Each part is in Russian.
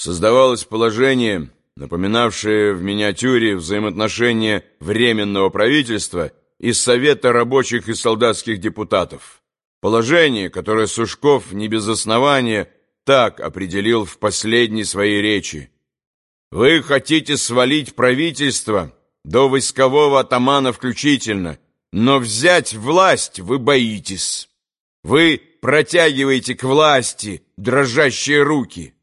Создавалось положение, напоминавшее в миниатюре взаимоотношения Временного правительства и Совета рабочих и солдатских депутатов. Положение, которое Сушков не без основания так определил в последней своей речи. «Вы хотите свалить правительство до войскового атамана включительно, но взять власть вы боитесь. Вы протягиваете к власти дрожащие руки.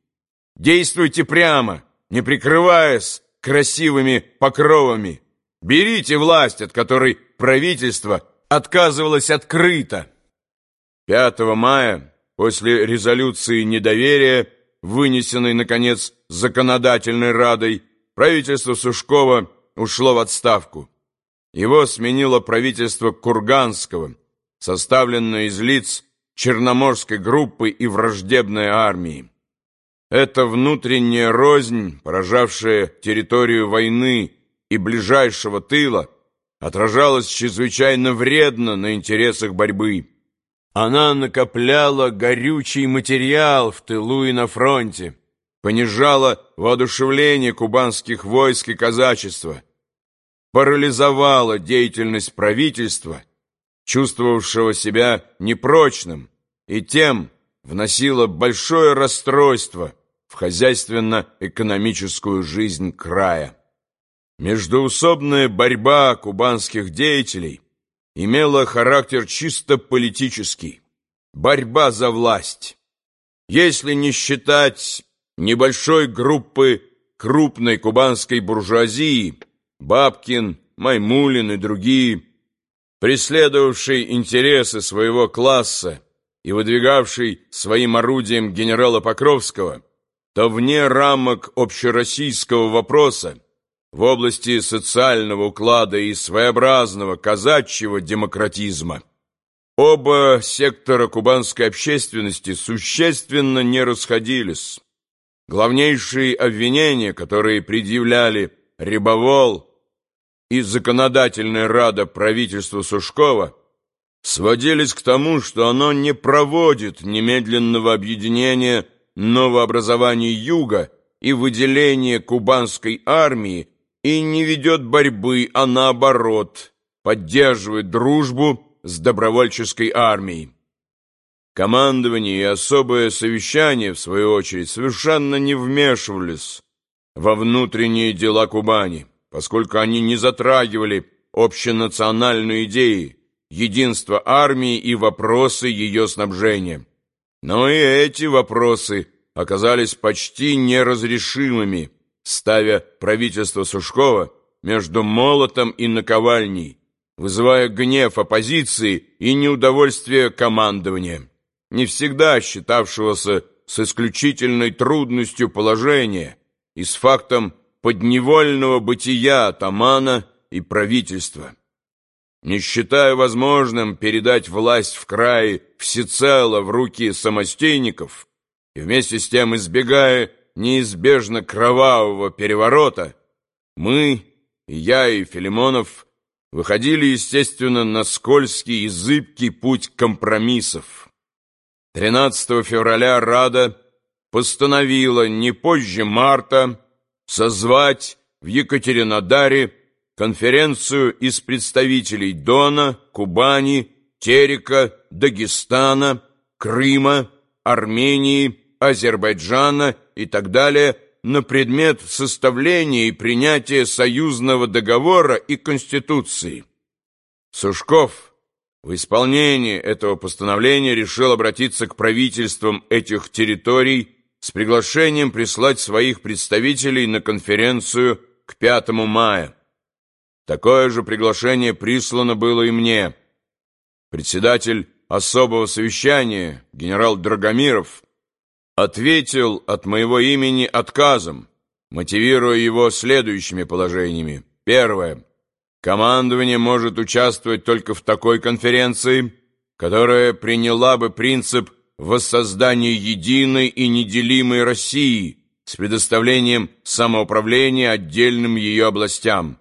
Действуйте прямо, не прикрываясь красивыми покровами. Берите власть, от которой правительство отказывалось открыто. 5 мая, после резолюции недоверия, вынесенной, наконец, законодательной Радой, правительство Сушкова ушло в отставку. Его сменило правительство Курганского, составленное из лиц Черноморской группы и враждебной армии. Эта внутренняя рознь, поражавшая территорию войны и ближайшего тыла, отражалась чрезвычайно вредно на интересах борьбы. Она накопляла горючий материал в тылу и на фронте, понижала воодушевление кубанских войск и казачества, парализовала деятельность правительства, чувствовавшего себя непрочным, и тем вносила большое расстройство в хозяйственно-экономическую жизнь края. Междуусобная борьба кубанских деятелей имела характер чисто политический, борьба за власть. Если не считать небольшой группы крупной кубанской буржуазии, Бабкин, Маймулин и другие, преследовавшие интересы своего класса и выдвигавший своим орудием генерала Покровского, то вне рамок общероссийского вопроса, в области социального уклада и своеобразного казачьего демократизма, оба сектора кубанской общественности существенно не расходились. Главнейшие обвинения, которые предъявляли Рябовол и Законодательная Рада правительства Сушкова, сводились к тому, что оно не проводит немедленного объединения новообразований Юга и выделения кубанской армии и не ведет борьбы, а наоборот, поддерживает дружбу с добровольческой армией. Командование и особое совещание, в свою очередь, совершенно не вмешивались во внутренние дела Кубани, поскольку они не затрагивали общенациональную идеи, единство армии и вопросы ее снабжения. Но и эти вопросы оказались почти неразрешимыми, ставя правительство Сушкова между молотом и наковальней, вызывая гнев оппозиции и неудовольствие командования, не всегда считавшегося с исключительной трудностью положения и с фактом подневольного бытия атамана и правительства. Не считая возможным передать власть в крае всецело в руки самостейников и вместе с тем избегая неизбежно кровавого переворота, мы, и я, и Филимонов, выходили, естественно, на скользкий и зыбкий путь компромиссов. 13 февраля Рада постановила не позже марта созвать в Екатеринодаре конференцию из представителей Дона, Кубани, Терека, Дагестана, Крыма, Армении, Азербайджана и так далее на предмет составления и принятия союзного договора и Конституции. Сушков в исполнении этого постановления решил обратиться к правительствам этих территорий с приглашением прислать своих представителей на конференцию к 5 мая. Такое же приглашение прислано было и мне. Председатель особого совещания, генерал Драгомиров, ответил от моего имени отказом, мотивируя его следующими положениями. Первое. Командование может участвовать только в такой конференции, которая приняла бы принцип воссоздания единой и неделимой России с предоставлением самоуправления отдельным ее областям.